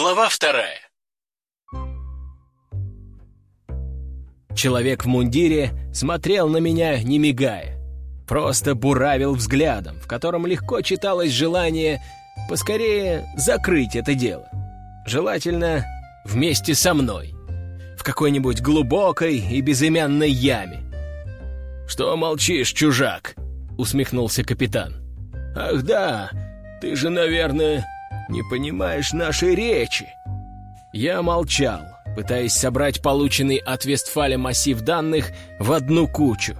Глава вторая. Человек в мундире смотрел на меня, не мигая. Просто буравил взглядом, в котором легко читалось желание поскорее закрыть это дело. Желательно вместе со мной. В какой-нибудь глубокой и безымянной яме. «Что молчишь, чужак?» — усмехнулся капитан. «Ах да, ты же, наверное, не понимаешь нашей речи». Я молчал, пытаясь собрать полученный от Вестфаля массив данных в одну кучу.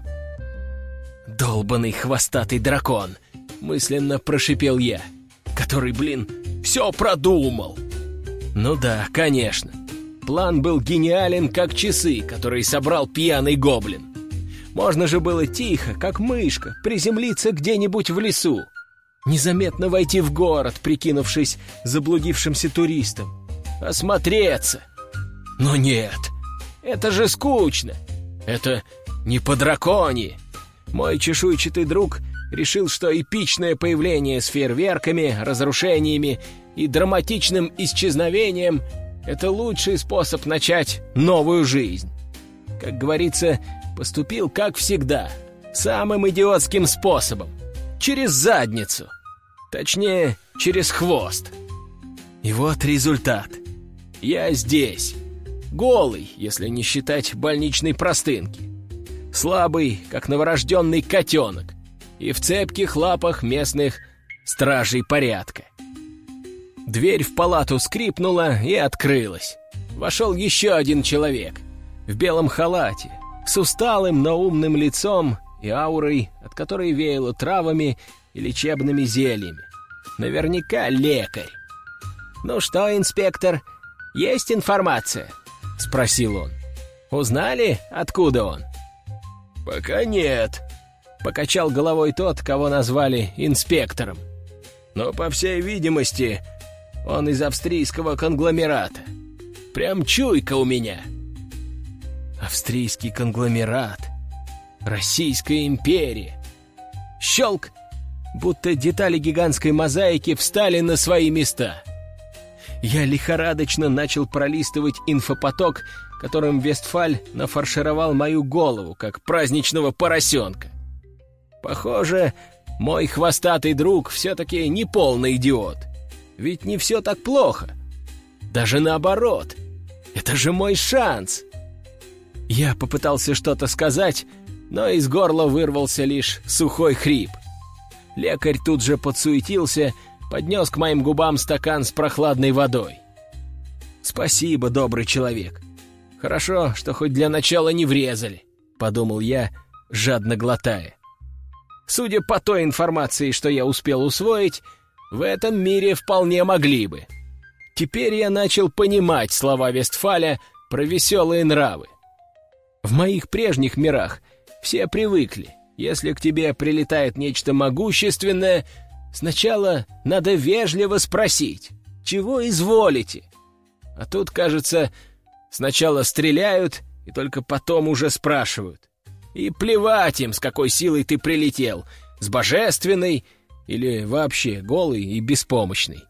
«Долбанный хвостатый дракон!» — мысленно прошипел я. «Который, блин, все продумал!» «Ну да, конечно. План был гениален, как часы, которые собрал пьяный гоблин. Можно же было тихо, как мышка, приземлиться где-нибудь в лесу. Незаметно войти в город, прикинувшись заблудившимся туристом. Осмотреться. Но нет, это же скучно. Это не по драконе. Мой чешуйчатый друг решил, что эпичное появление с фейерверками, разрушениями и драматичным исчезновением — это лучший способ начать новую жизнь. Как говорится, поступил как всегда, самым идиотским способом — через задницу. Точнее, через хвост. И вот результат. Я здесь. Голый, если не считать больничной простынки. Слабый, как новорожденный котенок. И в цепких лапах местных стражей порядка. Дверь в палату скрипнула и открылась. Вошел еще один человек. В белом халате, с усталым, но умным лицом и аурой, от которой веяло травами и лечебными зельями. Наверняка лекарь. «Ну что, инспектор, есть информация?» — спросил он. «Узнали, откуда он?» «Пока нет», — покачал головой тот, кого назвали инспектором. «Но, по всей видимости, он из австрийского конгломерата. Прям чуйка у меня». Австрийский конгломерат. Российская империя. Щелк! Будто детали гигантской мозаики встали на свои места. Я лихорадочно начал пролистывать инфопоток, которым Вестфаль нафаршировал мою голову, как праздничного поросенка. Похоже, мой хвостатый друг все-таки не полный идиот. Ведь не все так плохо. Даже наоборот. Это же мой шанс. Я попытался что-то сказать, но из горла вырвался лишь сухой хрип. Лекарь тут же подсуетился, поднес к моим губам стакан с прохладной водой. «Спасибо, добрый человек. Хорошо, что хоть для начала не врезали», — подумал я, жадно глотая. Судя по той информации, что я успел усвоить, в этом мире вполне могли бы. Теперь я начал понимать слова Вестфаля про веселые нравы. В моих прежних мирах все привыкли. Если к тебе прилетает нечто могущественное, сначала надо вежливо спросить, чего изволите. А тут, кажется, сначала стреляют и только потом уже спрашивают. И плевать им, с какой силой ты прилетел, с божественной или вообще голый и беспомощный.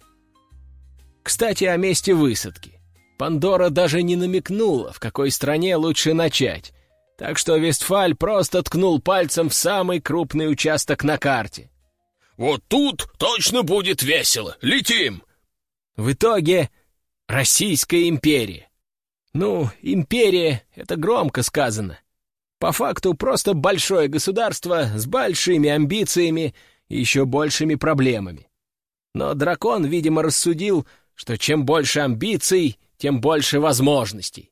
Кстати, о месте высадки. Пандора даже не намекнула, в какой стране лучше начать, так что Вестфаль просто ткнул пальцем в самый крупный участок на карте. «Вот тут точно будет весело! Летим!» В итоге Российская империя. Ну, империя — это громко сказано. По факту просто большое государство с большими амбициями и еще большими проблемами. Но дракон, видимо, рассудил, что чем больше амбиций, тем больше возможностей,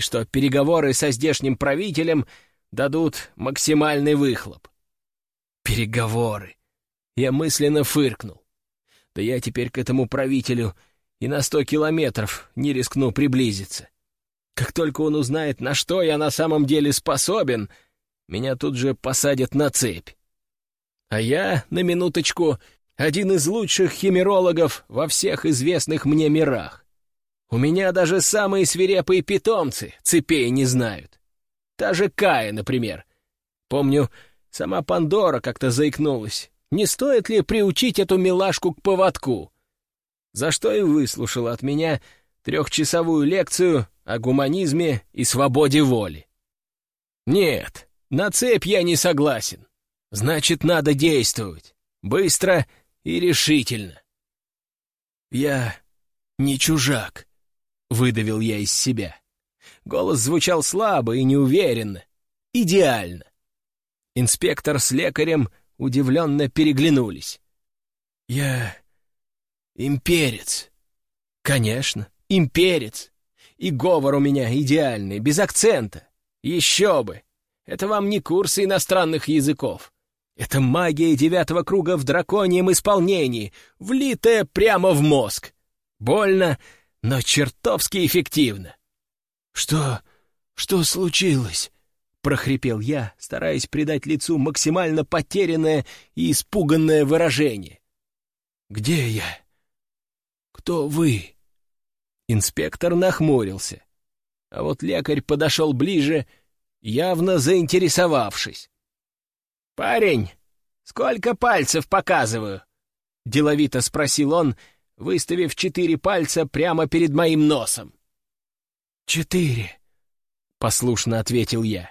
и что переговоры со здешним правителем дадут максимальный выхлоп. Переговоры. Я мысленно фыркнул. Да я теперь к этому правителю и на сто километров не рискну приблизиться. Как только он узнает, на что я на самом деле способен, меня тут же посадят на цепь. А я, на минуточку, один из лучших химерологов во всех известных мне мирах. У меня даже самые свирепые питомцы цепей не знают. Та же Кая, например. Помню, сама Пандора как-то заикнулась. Не стоит ли приучить эту милашку к поводку? За что и выслушала от меня трехчасовую лекцию о гуманизме и свободе воли. Нет, на цепь я не согласен. Значит, надо действовать. Быстро и решительно. Я не чужак, — выдавил я из себя. Голос звучал слабо и неуверенно. Идеально. Инспектор с лекарем удивленно переглянулись. «Я имперец». «Конечно, имперец. И говор у меня идеальный, без акцента. Еще бы! Это вам не курсы иностранных языков. Это магия девятого круга в драконьем исполнении, влитая прямо в мозг. Больно, но чертовски эффективно. «Что... что случилось?» — прохрипел я, стараясь придать лицу максимально потерянное и испуганное выражение. «Где я? Кто вы?» Инспектор нахмурился. А вот лекарь подошел ближе, явно заинтересовавшись. «Парень, сколько пальцев показываю?» — деловито спросил он, выставив четыре пальца прямо перед моим носом. «Четыре», — послушно ответил я.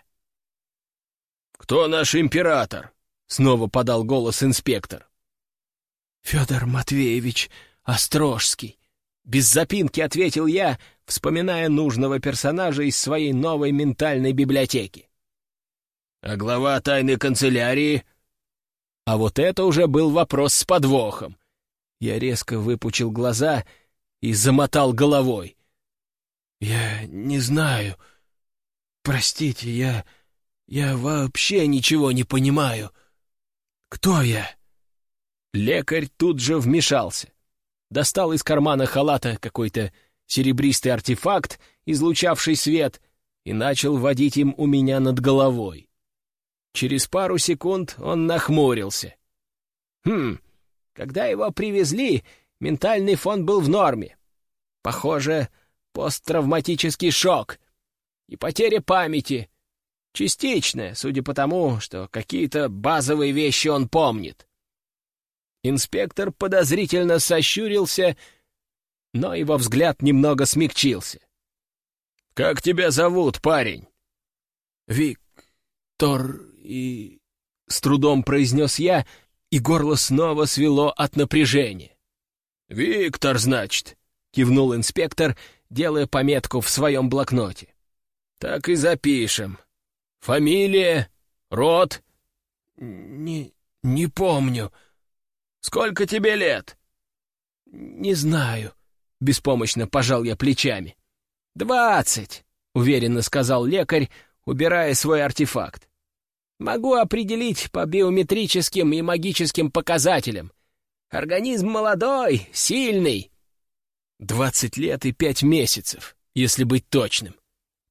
«Кто наш император?» — снова подал голос инспектор. «Федор Матвеевич Острожский», — без запинки ответил я, вспоминая нужного персонажа из своей новой ментальной библиотеки. «А глава тайной канцелярии?» А вот это уже был вопрос с подвохом. Я резко выпучил глаза и замотал головой. «Я не знаю. Простите, я... я вообще ничего не понимаю. Кто я?» Лекарь тут же вмешался. Достал из кармана халата какой-то серебристый артефакт, излучавший свет, и начал водить им у меня над головой. Через пару секунд он нахмурился. «Хм, когда его привезли, ментальный фон был в норме. Похоже, посттравматический шок и потеря памяти. Частичная, судя по тому, что какие-то базовые вещи он помнит. Инспектор подозрительно сощурился, но его взгляд немного смягчился. «Как тебя зовут, парень?» «Виктор и...» — с трудом произнес я, и горло снова свело от напряжения. «Виктор, значит», — кивнул инспектор, делая пометку в своем блокноте. «Так и запишем. Фамилия, род?» «Не... не помню. Сколько тебе лет?» «Не знаю», — беспомощно пожал я плечами. «Двадцать», — уверенно сказал лекарь, убирая свой артефакт. «Могу определить по биометрическим и магическим показателям. Организм молодой, сильный, Двадцать лет и пять месяцев, если быть точным,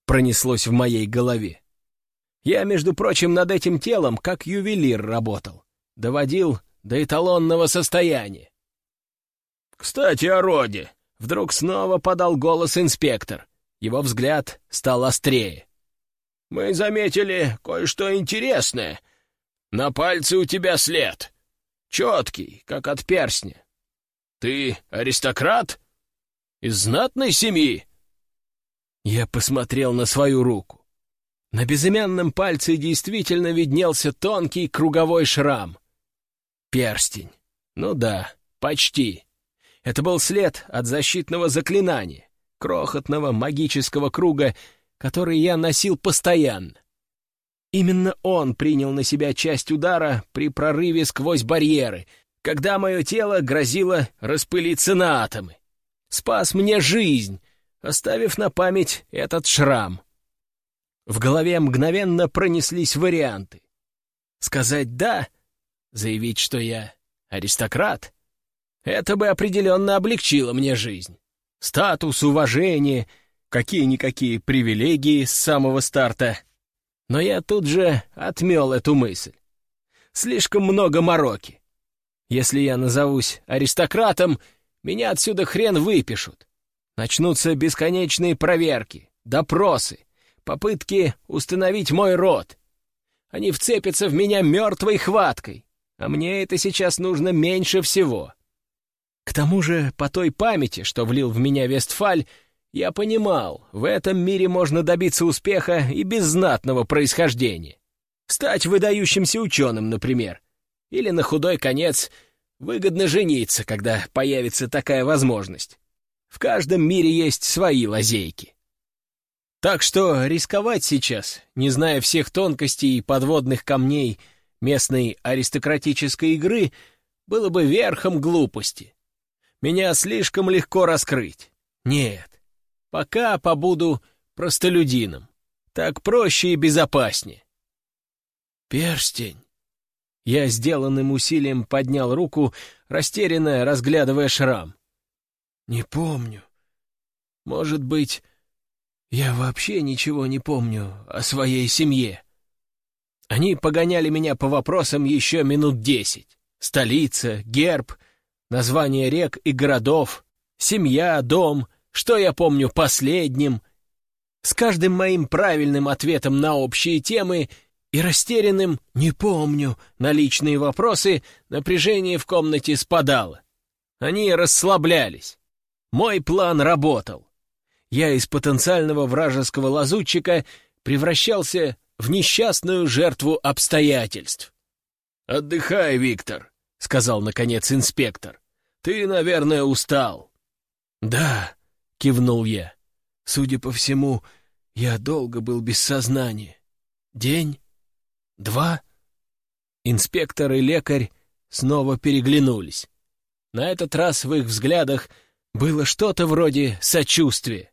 пронеслось в моей голове. Я, между прочим, над этим телом как ювелир работал, доводил до эталонного состояния. «Кстати, о роде!» — вдруг снова подал голос инспектор. Его взгляд стал острее. «Мы заметили кое-что интересное. На пальце у тебя след. Четкий, как от перстня. Ты аристократ?» Из знатной семьи?» Я посмотрел на свою руку. На безымянном пальце действительно виднелся тонкий круговой шрам. Перстень. Ну да, почти. Это был след от защитного заклинания, крохотного магического круга, который я носил постоянно. Именно он принял на себя часть удара при прорыве сквозь барьеры, когда мое тело грозило распылиться на атомы спас мне жизнь, оставив на память этот шрам. В голове мгновенно пронеслись варианты. Сказать «да», заявить, что я аристократ, это бы определенно облегчило мне жизнь. Статус, уважение, какие-никакие привилегии с самого старта. Но я тут же отмел эту мысль. Слишком много мороки. Если я назовусь аристократом — меня отсюда хрен выпишут. Начнутся бесконечные проверки, допросы, попытки установить мой род. Они вцепятся в меня мертвой хваткой, а мне это сейчас нужно меньше всего. К тому же, по той памяти, что влил в меня Вестфаль, я понимал, в этом мире можно добиться успеха и без знатного происхождения. Стать выдающимся ученым, например. Или на худой конец выгодно жениться, когда появится такая возможность. В каждом мире есть свои лазейки. Так что рисковать сейчас, не зная всех тонкостей и подводных камней местной аристократической игры, было бы верхом глупости. Меня слишком легко раскрыть. Нет, пока побуду простолюдином. Так проще и безопаснее. Перстень. Я сделанным усилием поднял руку, растерянно разглядывая шрам. Не помню. Может быть, я вообще ничего не помню о своей семье. Они погоняли меня по вопросам еще минут десять. Столица, герб, названия рек и городов, семья, дом, что я помню последним. С каждым моим правильным ответом на общие темы и растерянным «не помню» на личные вопросы напряжение в комнате спадало. Они расслаблялись. Мой план работал я из потенциального вражеского лазутчика превращался в несчастную жертву обстоятельств. «Отдыхай, Виктор», — сказал, наконец, инспектор. «Ты, наверное, устал». «Да», — кивнул я. «Судя по всему, я долго был без сознания. День? Два?» Инспектор и лекарь снова переглянулись. На этот раз в их взглядах было что-то вроде сочувствия.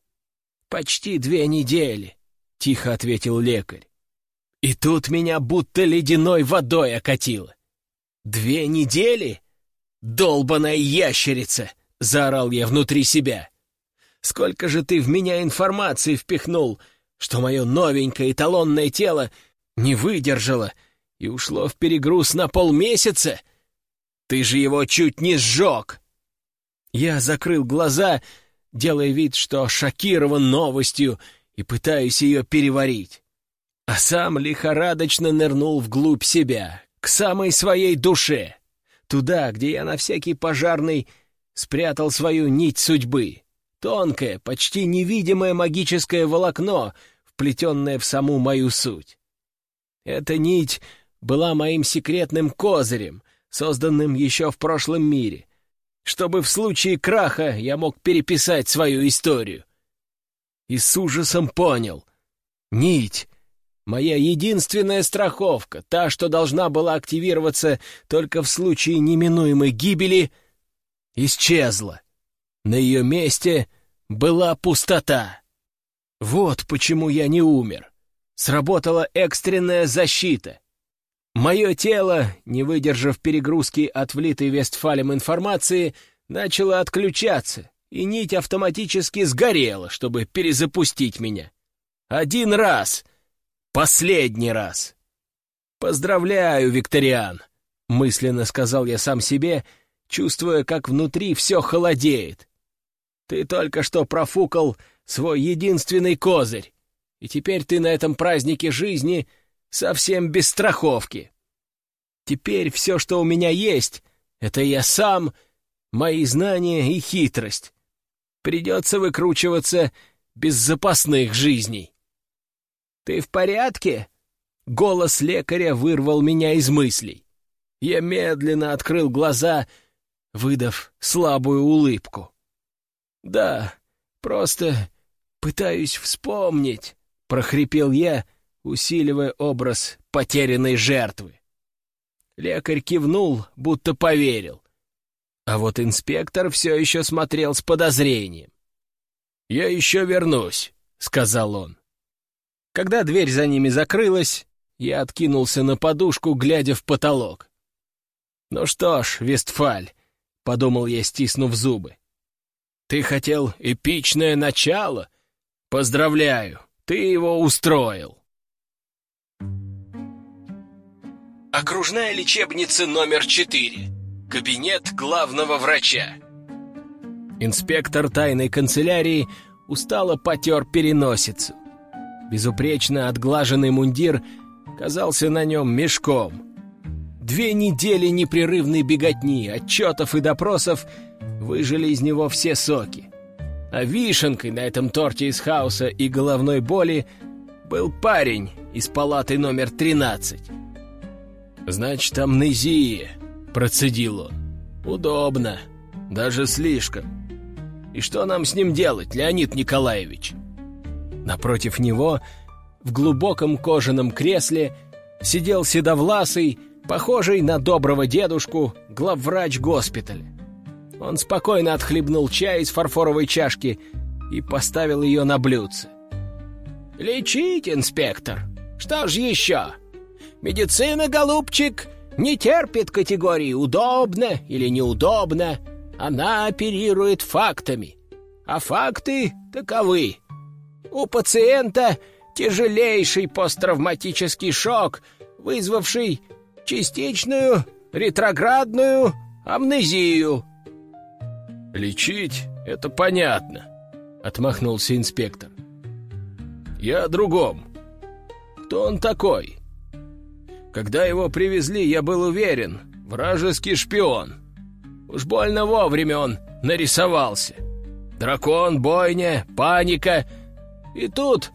«Почти две недели», — тихо ответил лекарь. И тут меня будто ледяной водой окатило. «Две недели? Долбаная ящерица!» — заорал я внутри себя. «Сколько же ты в меня информации впихнул, что мое новенькое эталонное тело не выдержало и ушло в перегруз на полмесяца? Ты же его чуть не сжег!» Я закрыл глаза делая вид, что шокирован новостью и пытаюсь ее переварить. А сам лихорадочно нырнул вглубь себя, к самой своей душе, туда, где я на всякий пожарный спрятал свою нить судьбы, тонкое, почти невидимое магическое волокно, вплетенное в саму мою суть. Эта нить была моим секретным козырем, созданным еще в прошлом мире — чтобы в случае краха я мог переписать свою историю. И с ужасом понял. Нить — моя единственная страховка, та, что должна была активироваться только в случае неминуемой гибели, исчезла. На ее месте была пустота. Вот почему я не умер. Сработала экстренная защита — Мое тело, не выдержав перегрузки от влитой Вестфалем информации, начало отключаться, и нить автоматически сгорела, чтобы перезапустить меня. Один раз. Последний раз. «Поздравляю, Викториан!» — мысленно сказал я сам себе, чувствуя, как внутри все холодеет. «Ты только что профукал свой единственный козырь, и теперь ты на этом празднике жизни — совсем без страховки. Теперь все, что у меня есть, это я сам, мои знания и хитрость. Придется выкручиваться без запасных жизней. «Ты в порядке?» Голос лекаря вырвал меня из мыслей. Я медленно открыл глаза, выдав слабую улыбку. «Да, просто пытаюсь вспомнить», — прохрипел я, усиливая образ потерянной жертвы. Лекарь кивнул, будто поверил. А вот инспектор все еще смотрел с подозрением. «Я еще вернусь», — сказал он. Когда дверь за ними закрылась, я откинулся на подушку, глядя в потолок. «Ну что ж, Вестфаль», — подумал я, стиснув зубы, — «ты хотел эпичное начало? Поздравляю, ты его устроил». Окружная лечебница номер 4. Кабинет главного врача. Инспектор тайной канцелярии устало потер переносицу. Безупречно отглаженный мундир казался на нем мешком. Две недели непрерывной беготни, отчетов и допросов выжили из него все соки. А вишенкой на этом торте из хаоса и головной боли был парень из палаты номер 13. «Значит, амнезия», — процедил он. «Удобно. Даже слишком. И что нам с ним делать, Леонид Николаевич?» Напротив него, в глубоком кожаном кресле, сидел седовласый, похожий на доброго дедушку, главврач госпиталя. Он спокойно отхлебнул чай из фарфоровой чашки и поставил ее на блюдце. «Лечить, инспектор! Что ж еще? Медицина, голубчик, не терпит категории «удобно» или «неудобно». Она оперирует фактами. А факты таковы. У пациента тяжелейший посттравматический шок, вызвавший частичную ретроградную амнезию. «Лечить — это понятно», — отмахнулся инспектор. «Я о другом. Кто он такой?» Когда его привезли, я был уверен, вражеский шпион. Уж больно вовремя он нарисовался. Дракон, бойня, паника. И тут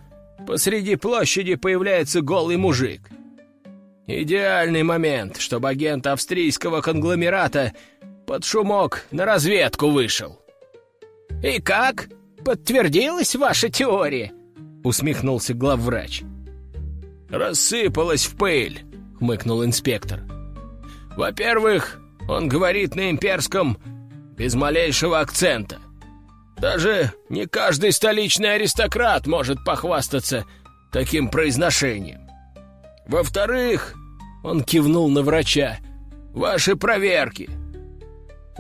посреди площади появляется голый мужик. Идеальный момент, чтобы агент австрийского конгломерата под шумок на разведку вышел. «И как? Подтвердилась ваша теория?» — усмехнулся главврач. «Рассыпалась в пыль», — хмыкнул инспектор. «Во-первых, он говорит на имперском без малейшего акцента. Даже не каждый столичный аристократ может похвастаться таким произношением. Во-вторых, он кивнул на врача, ваши проверки.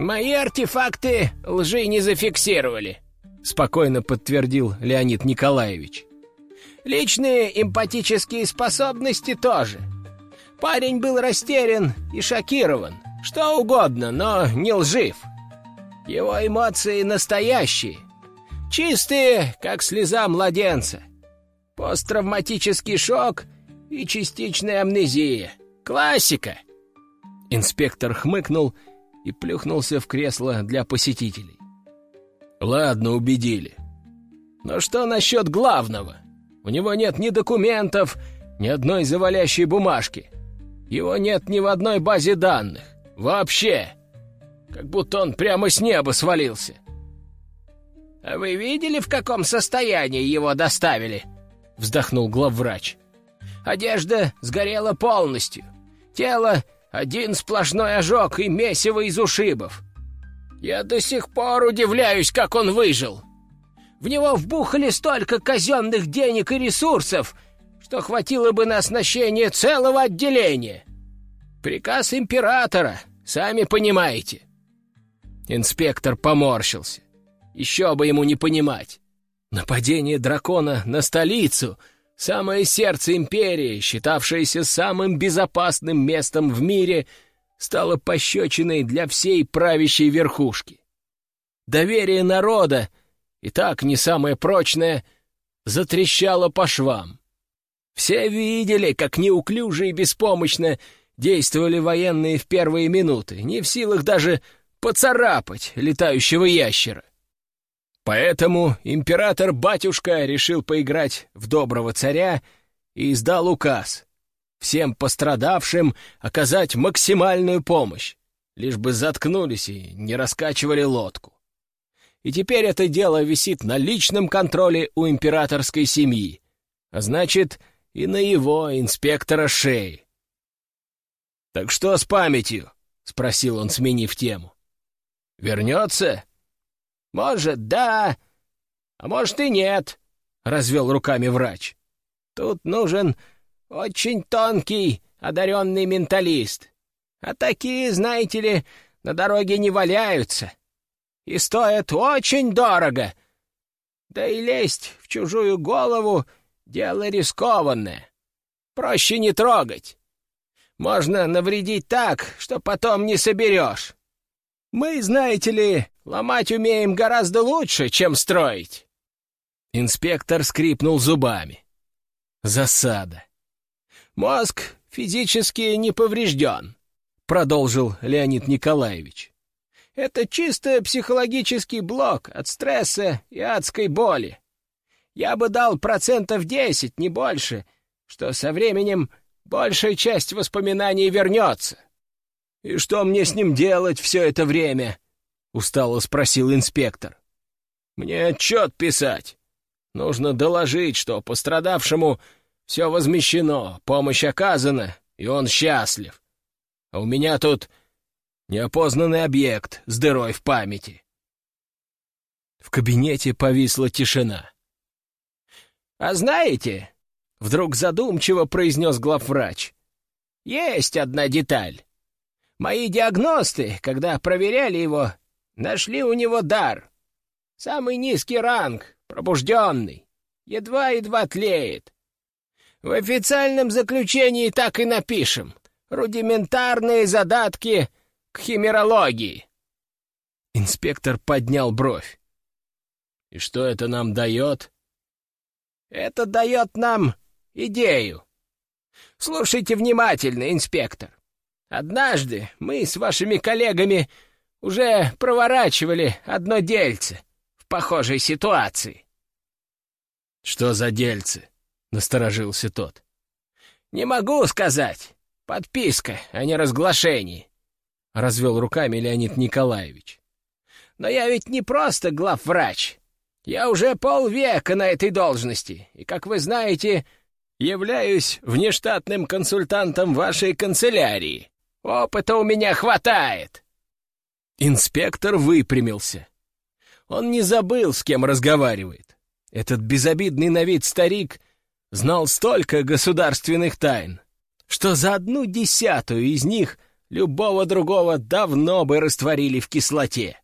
«Мои артефакты лжи не зафиксировали», — спокойно подтвердил Леонид Николаевич. «Личные эмпатические способности тоже. Парень был растерян и шокирован. Что угодно, но не лжив. Его эмоции настоящие. Чистые, как слеза младенца. Посттравматический шок и частичная амнезия. Классика!» Инспектор хмыкнул и плюхнулся в кресло для посетителей. «Ладно, убедили. Но что насчет главного? У него нет ни документов, ни одной завалящей бумажки. Его нет ни в одной базе данных. Вообще. Как будто он прямо с неба свалился». «А вы видели, в каком состоянии его доставили?» — вздохнул главврач. «Одежда сгорела полностью. Тело один сплошной ожог и месиво из ушибов. Я до сих пор удивляюсь, как он выжил. В него вбухали столько казенных денег и ресурсов, что хватило бы на оснащение целого отделения. Приказ императора, сами понимаете. Инспектор поморщился. Еще бы ему не понимать. Нападение дракона на столицу — Самое сердце империи, считавшееся самым безопасным местом в мире, стало пощечиной для всей правящей верхушки. Доверие народа, и так не самое прочное, затрещало по швам. Все видели, как неуклюже и беспомощно действовали военные в первые минуты, не в силах даже поцарапать летающего ящера. Поэтому император-батюшка решил поиграть в доброго царя и издал указ всем пострадавшим оказать максимальную помощь, лишь бы заткнулись и не раскачивали лодку. И теперь это дело висит на личном контроле у императорской семьи, а значит, и на его инспектора шеи. «Так что с памятью?» — спросил он, сменив тему. «Вернется?» «Может, да, а может и нет», — развел руками врач. «Тут нужен очень тонкий, одаренный менталист. А такие, знаете ли, на дороге не валяются. И стоят очень дорого. Да и лезть в чужую голову — дело рискованное. Проще не трогать. Можно навредить так, что потом не соберешь. Мы, знаете ли, ломать умеем гораздо лучше, чем строить. Инспектор скрипнул зубами. Засада. Мозг физически не поврежден, продолжил Леонид Николаевич. Это чисто психологический блок от стресса и адской боли. Я бы дал процентов десять, не больше, что со временем большая часть воспоминаний вернется. «И что мне с ним делать все это время?» — устало спросил инспектор. «Мне отчет писать. Нужно доложить, что пострадавшему все возмещено, помощь оказана, и он счастлив. А у меня тут неопознанный объект с дырой в памяти». В кабинете повисла тишина. «А знаете, — вдруг задумчиво произнес главврач, — есть одна деталь. Мои диагносты, когда проверяли его, нашли у него дар. Самый низкий ранг, пробужденный, едва-едва тлеет. В официальном заключении так и напишем. Рудиментарные задатки к химерологии. Инспектор поднял бровь. «И что это нам дает?» Это дает нам идею. Слушайте внимательно, инспектор. Однажды мы с вашими коллегами уже проворачивали одно дельце в похожей ситуации. «Что за дельце?» — насторожился тот. «Не могу сказать. Подписка, а не разглашение», — развел руками Леонид Николаевич. «Но я ведь не просто главврач. Я уже полвека на этой должности, и, как вы знаете, являюсь внештатным консультантом вашей канцелярии. Опыта у меня хватает!» Инспектор выпрямился. Он не забыл, с кем разговаривает. Этот безобидный на вид старик знал столько государственных тайн, что за одну десятую из них любого другого давно бы растворили в кислоте.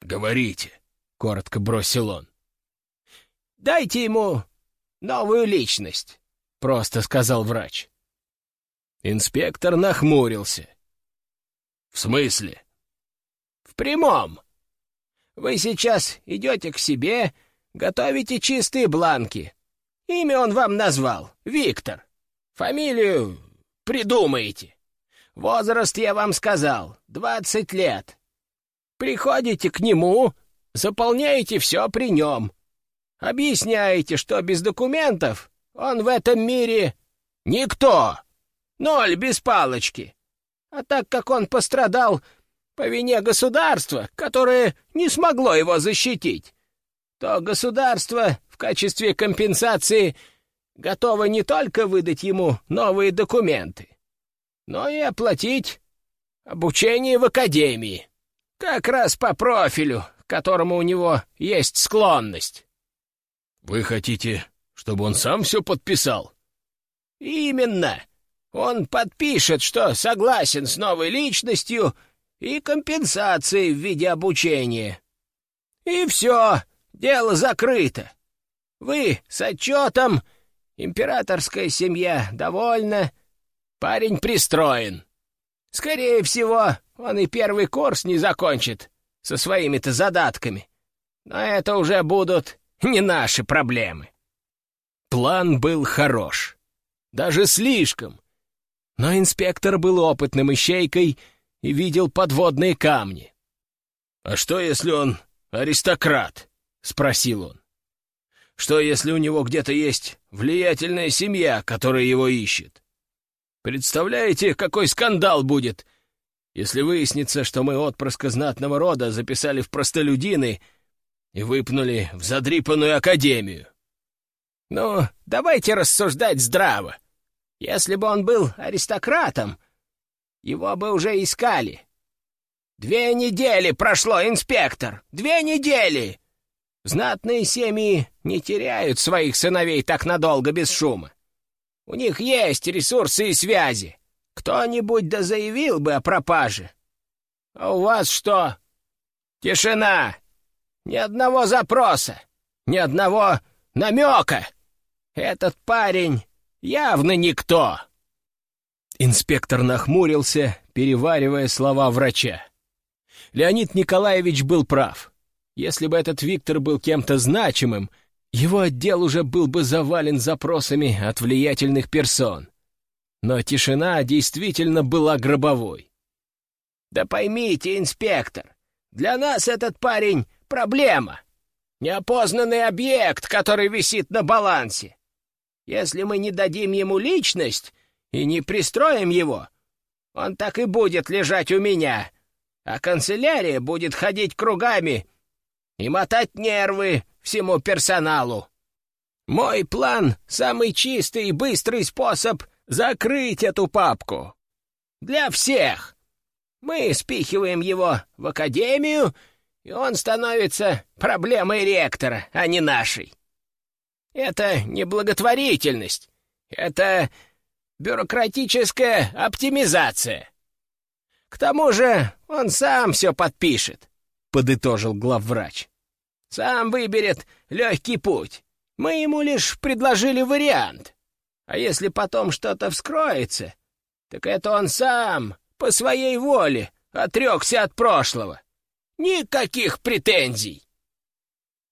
«Говорите», — коротко бросил он. «Дайте ему новую личность», — просто сказал врач. Инспектор нахмурился. «В смысле?» «В прямом. Вы сейчас идете к себе, готовите чистые бланки. Имя он вам назвал — Виктор. Фамилию придумаете. Возраст я вам сказал — двадцать лет. Приходите к нему, Заполняете все при нем. Объясняете, что без документов он в этом мире никто. Ноль без палочки. А так как он пострадал по вине государства, которое не смогло его защитить, то государство в качестве компенсации готово не только выдать ему новые документы, но и оплатить обучение в академии. Как раз по профилю, которому у него есть склонность. Вы хотите, чтобы он сам все подписал? Именно. Он подпишет, что согласен с новой личностью и компенсацией в виде обучения. И все, дело закрыто. Вы с отчетом, императорская семья довольна, парень пристроен. Скорее всего, он и первый курс не закончит, со своими-то задатками. Но это уже будут не наши проблемы. План был хорош. Даже слишком. Но инспектор был опытным ищейкой и видел подводные камни. «А что, если он аристократ?» — спросил он. «Что, если у него где-то есть влиятельная семья, которая его ищет? Представляете, какой скандал будет, если выяснится, что мы отпрыска знатного рода записали в простолюдины и выпнули в задрипанную академию. Ну, давайте рассуждать здраво. Если бы он был аристократом, его бы уже искали. Две недели прошло, инспектор! Две недели! Знатные семьи не теряют своих сыновей так надолго без шума. У них есть ресурсы и связи. Кто-нибудь да заявил бы о пропаже. А у вас что? Тишина! Ни одного запроса, ни одного намека. Этот парень явно никто. Инспектор нахмурился, переваривая слова врача. Леонид Николаевич был прав. Если бы этот Виктор был кем-то значимым, его отдел уже был бы завален запросами от влиятельных персон. Но тишина действительно была гробовой. Да поймите, инспектор, для нас этот парень — проблема. Неопознанный объект, который висит на балансе. Если мы не дадим ему личность и не пристроим его, он так и будет лежать у меня, а канцелярия будет ходить кругами и мотать нервы всему персоналу. Мой план — самый чистый и быстрый способ закрыть эту папку. Для всех. Мы спихиваем его в академию, и он становится проблемой ректора, а не нашей. Это не благотворительность, это бюрократическая оптимизация. К тому же он сам все подпишет, — подытожил главврач. Сам выберет легкий путь. Мы ему лишь предложили вариант. А если потом что-то вскроется, так это он сам, по своей воле, отрекся от прошлого. Никаких претензий.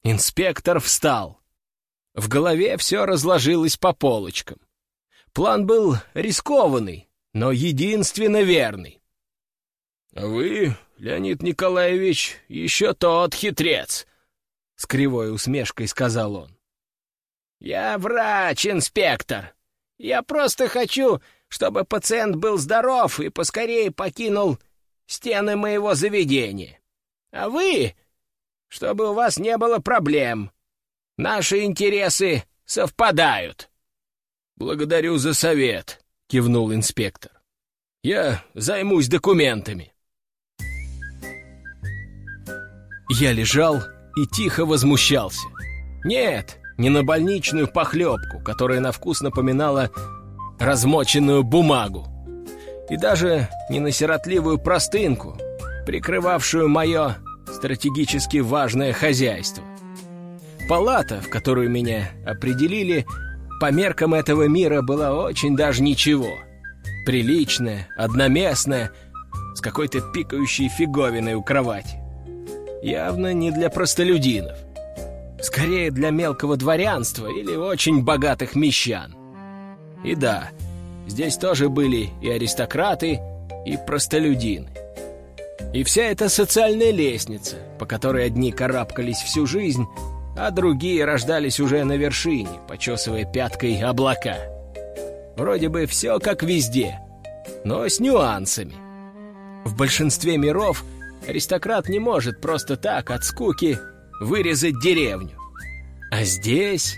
Инспектор встал. В голове все разложилось по полочкам. План был рискованный, но единственно верный. «А вы, Леонид Николаевич, еще тот хитрец», — с кривой усмешкой сказал он. «Я врач, инспектор. Я просто хочу, чтобы пациент был здоров и поскорее покинул стены моего заведения. А вы, чтобы у вас не было проблем. Наши интересы совпадают». «Благодарю за совет», — кивнул инспектор. «Я займусь документами». Я лежал и тихо возмущался. Нет, не на больничную похлебку, которая на вкус напоминала размоченную бумагу. И даже не на сиротливую простынку, прикрывавшую мое стратегически важное хозяйство. Палата, в которую меня определили, по меркам этого мира была очень даже ничего. Приличная, одноместная, с какой-то пикающей фиговиной у кровати. Явно не для простолюдинов. Скорее для мелкого дворянства или очень богатых мещан. И да, здесь тоже были и аристократы, и простолюдины. И вся эта социальная лестница, по которой одни карабкались всю жизнь, а другие рождались уже на вершине, почесывая пяткой облака. Вроде бы все как везде, но с нюансами. В большинстве миров аристократ не может просто так от скуки вырезать деревню. А здесь...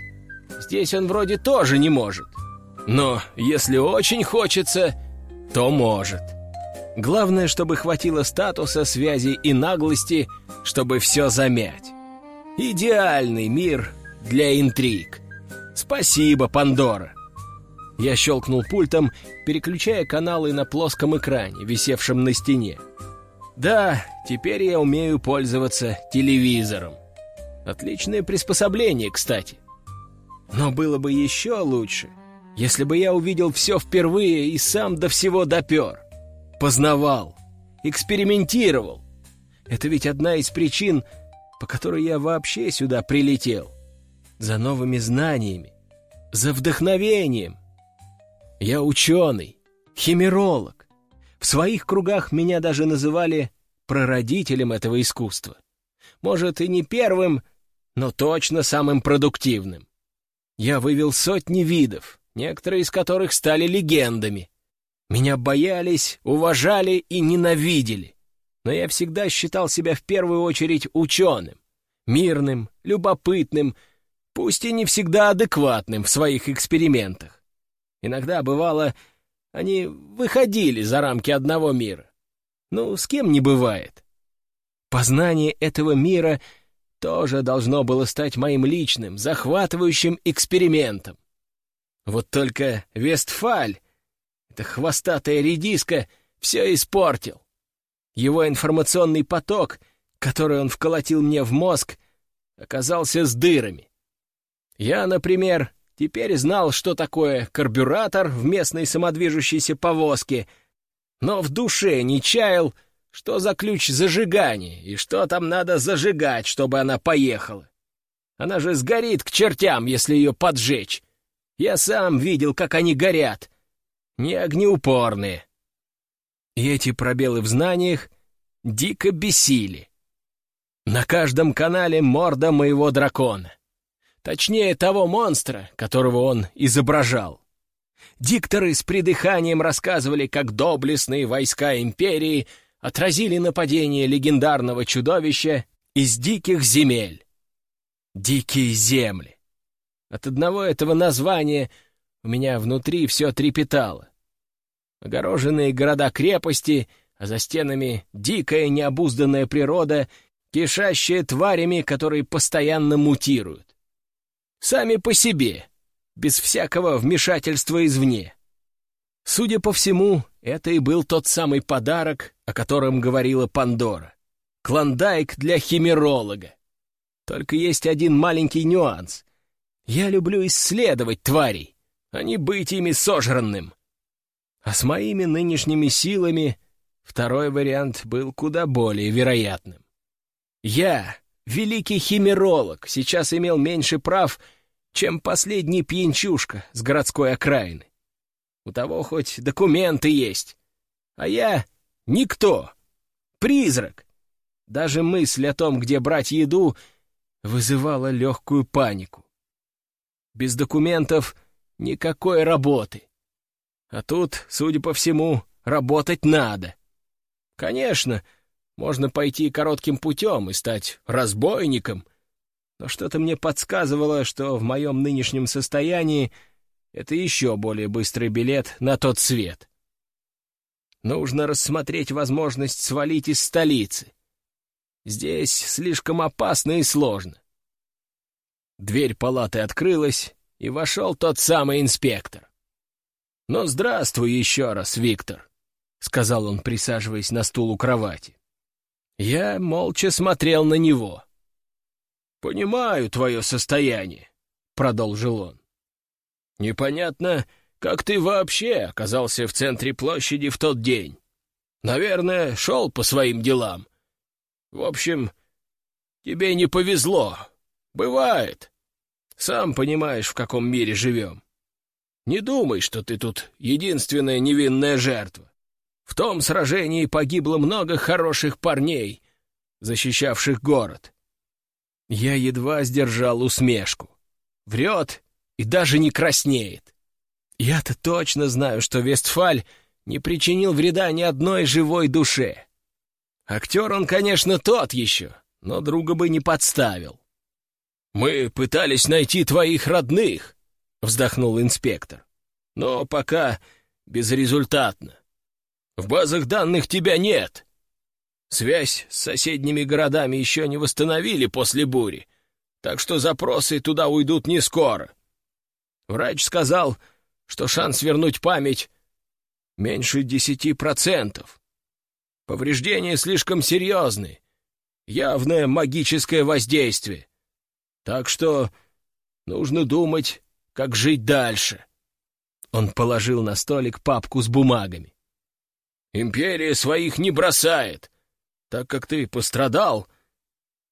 Здесь он вроде тоже не может. Но если очень хочется, то может. Главное, чтобы хватило статуса, связи и наглости, чтобы все замять. Идеальный мир для интриг. Спасибо, Пандора. Я щелкнул пультом, переключая каналы на плоском экране, висевшем на стене. Да, теперь я умею пользоваться телевизором. Отличное приспособление, кстати. Но было бы еще лучше, если бы я увидел все впервые и сам до всего допер. Познавал, экспериментировал. Это ведь одна из причин, по которой я вообще сюда прилетел. За новыми знаниями, за вдохновением. Я ученый, химеролог. В своих кругах меня даже называли прародителем этого искусства. Может, и не первым, но точно самым продуктивным. Я вывел сотни видов, некоторые из которых стали легендами. Меня боялись, уважали и ненавидели но я всегда считал себя в первую очередь ученым, мирным, любопытным, пусть и не всегда адекватным в своих экспериментах. Иногда, бывало, они выходили за рамки одного мира. Ну, с кем не бывает. Познание этого мира тоже должно было стать моим личным, захватывающим экспериментом. Вот только Вестфаль, эта хвостатая редиска, все испортил. Его информационный поток, который он вколотил мне в мозг, оказался с дырами. Я, например, теперь знал, что такое карбюратор в местной самодвижущейся повозке, но в душе не чаял, что за ключ зажигания и что там надо зажигать, чтобы она поехала. Она же сгорит к чертям, если ее поджечь. Я сам видел, как они горят. Не огнеупорные. И эти пробелы в знаниях дико бесили. На каждом канале морда моего дракона. Точнее, того монстра, которого он изображал. Дикторы с придыханием рассказывали, как доблестные войска империи отразили нападение легендарного чудовища из диких земель. Дикие земли. От одного этого названия у меня внутри все трепетало. Огороженные города-крепости, а за стенами дикая необузданная природа, кишащая тварями, которые постоянно мутируют. Сами по себе, без всякого вмешательства извне. Судя по всему, это и был тот самый подарок, о котором говорила Пандора. Клондайк для химеролога. Только есть один маленький нюанс. Я люблю исследовать тварей, а не быть ими сожранным. А с моими нынешними силами второй вариант был куда более вероятным. Я, великий химеролог, сейчас имел меньше прав, чем последний пьянчушка с городской окраины. У того хоть документы есть, а я — никто, призрак. Даже мысль о том, где брать еду, вызывала легкую панику. Без документов никакой работы. А тут, судя по всему, работать надо. Конечно, можно пойти коротким путем и стать разбойником — но что-то мне подсказывало, что в моем нынешнем состоянии это еще более быстрый билет на тот свет. Нужно рассмотреть возможность свалить из столицы. Здесь слишком опасно и сложно. Дверь палаты открылась, и вошел тот самый инспектор. «Ну, здравствуй еще раз, Виктор», — сказал он, присаживаясь на стул у кровати. Я молча смотрел на него. «Понимаю твое состояние», — продолжил он. «Непонятно, как ты вообще оказался в центре площади в тот день. Наверное, шел по своим делам. В общем, тебе не повезло. Бывает. Сам понимаешь, в каком мире живем. Не думай, что ты тут единственная невинная жертва. В том сражении погибло много хороших парней, защищавших город. Я едва сдержал усмешку. Врет и даже не краснеет. Я-то точно знаю, что Вестфаль не причинил вреда ни одной живой душе. Актер он, конечно, тот еще, но друга бы не подставил. «Мы пытались найти твоих родных», — вздохнул инспектор. «Но пока безрезультатно. В базах данных тебя нет. Связь с соседними городами еще не восстановили после бури, так что запросы туда уйдут не скоро. Врач сказал, что шанс вернуть память меньше десяти процентов. Повреждения слишком серьезны, явное магическое воздействие. Так что нужно думать, как жить дальше. Он положил на столик папку с бумагами. «Империя своих не бросает», так как ты пострадал,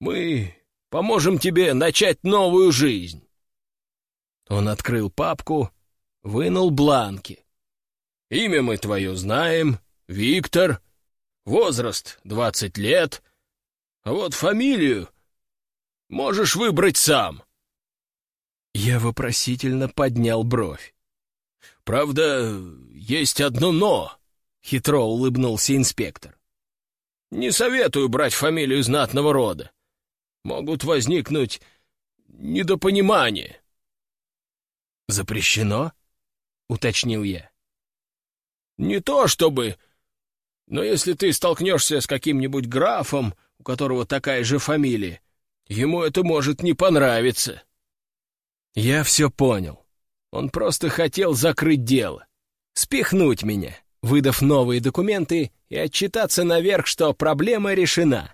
мы поможем тебе начать новую жизнь». Он открыл папку, вынул бланки. «Имя мы твое знаем, Виктор, возраст двадцать лет, а вот фамилию можешь выбрать сам». Я вопросительно поднял бровь. «Правда, есть одно «но», — хитро улыбнулся инспектор. Не советую брать фамилию знатного рода. Могут возникнуть недопонимания. «Запрещено?» — уточнил я. «Не то чтобы... Но если ты столкнешься с каким-нибудь графом, у которого такая же фамилия, ему это может не понравиться». Я все понял. Он просто хотел закрыть дело, спихнуть меня выдав новые документы и отчитаться наверх, что проблема решена.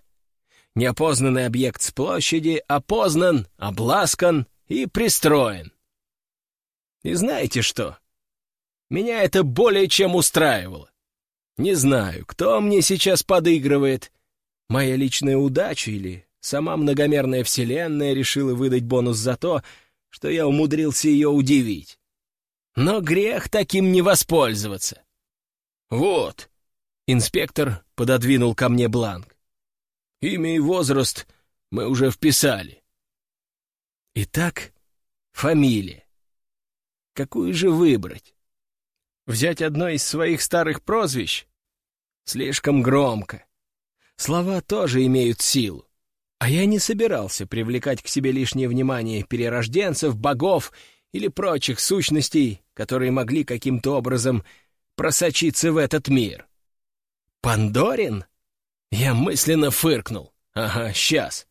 Неопознанный объект с площади опознан, обласкан и пристроен. И знаете что? Меня это более чем устраивало. Не знаю, кто мне сейчас подыгрывает. Моя личная удача или сама многомерная вселенная решила выдать бонус за то, что я умудрился ее удивить. Но грех таким не воспользоваться. «Вот, Инспектор пододвинул ко мне бланк. Имя и возраст мы уже вписали. Итак, фамилия. Какую же выбрать? Взять одно из своих старых прозвищ? Слишком громко. Слова тоже имеют силу. А я не собирался привлекать к себе лишнее внимание перерожденцев, богов или прочих сущностей, которые могли каким-то образом просочиться в этот мир. Пандорин? Я мысленно фыркнул. Ага, сейчас.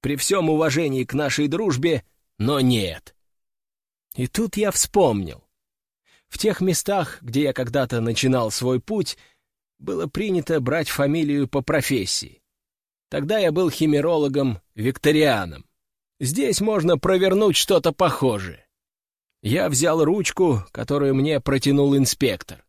При всем уважении к нашей дружбе, но нет. И тут я вспомнил. В тех местах, где я когда-то начинал свой путь, было принято брать фамилию по профессии. Тогда я был химерологом-викторианом. Здесь можно провернуть что-то похожее. Я взял ручку, которую мне протянул инспектор.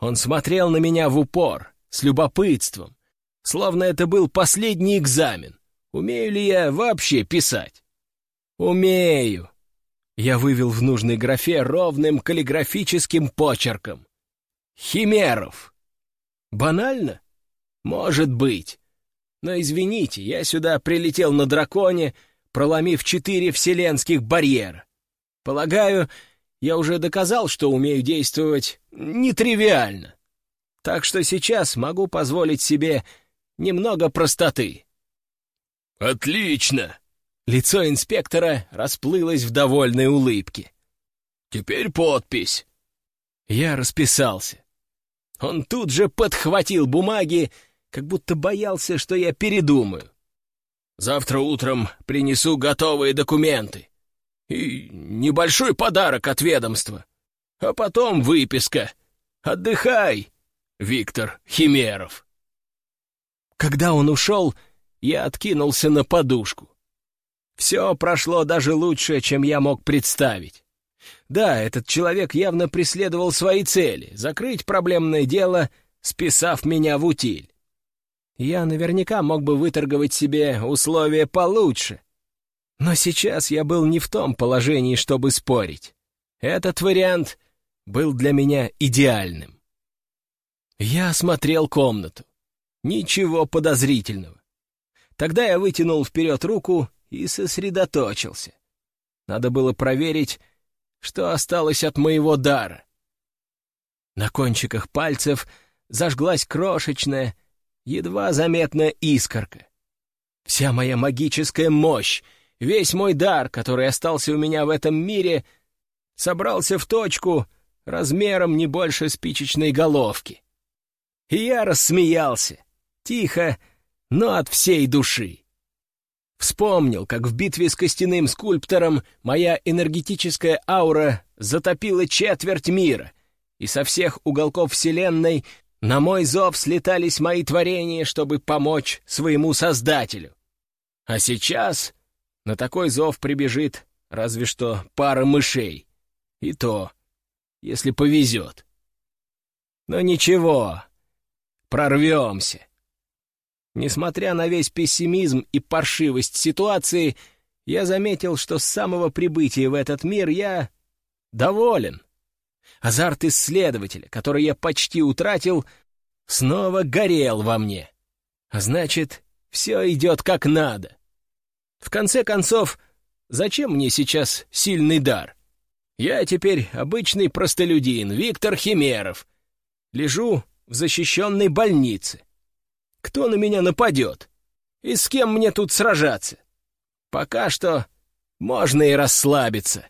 Он смотрел на меня в упор, с любопытством, словно это был последний экзамен. Умею ли я вообще писать? Умею. Я вывел в нужной графе ровным каллиграфическим почерком. Химеров. Банально? Может быть. Но извините, я сюда прилетел на драконе, проломив четыре вселенских барьера. Полагаю, я уже доказал, что умею действовать нетривиально. Так что сейчас могу позволить себе немного простоты. «Отлично!» Лицо инспектора расплылось в довольной улыбке. «Теперь подпись». Я расписался. Он тут же подхватил бумаги, как будто боялся, что я передумаю. «Завтра утром принесу готовые документы и небольшой подарок от ведомства, а потом выписка. Отдыхай, Виктор Химеров». Когда он ушел, я откинулся на подушку. Все прошло даже лучше, чем я мог представить. Да, этот человек явно преследовал свои цели — закрыть проблемное дело, списав меня в утиль. Я наверняка мог бы выторговать себе условия получше. Но сейчас я был не в том положении, чтобы спорить. Этот вариант был для меня идеальным. Я осмотрел комнату. Ничего подозрительного. Тогда я вытянул вперед руку и сосредоточился. Надо было проверить, что осталось от моего дара. На кончиках пальцев зажглась крошечная, едва заметная искорка. Вся моя магическая мощь, весь мой дар, который остался у меня в этом мире, собрался в точку размером не больше спичечной головки. И я рассмеялся. Тихо, но от всей души. Вспомнил, как в битве с костяным скульптором моя энергетическая аура затопила четверть мира, и со всех уголков Вселенной на мой зов слетались мои творения, чтобы помочь своему Создателю. А сейчас на такой зов прибежит разве что пара мышей. И то, если повезет. Но ничего, прорвемся. Несмотря на весь пессимизм и паршивость ситуации, я заметил, что с самого прибытия в этот мир я доволен. Азарт исследователя, который я почти утратил, снова горел во мне. А значит, все идет как надо. В конце концов, зачем мне сейчас сильный дар? Я теперь обычный простолюдин, Виктор Химеров. Лежу в защищенной больнице. Кто на меня нападет? И с кем мне тут сражаться? Пока что можно и расслабиться.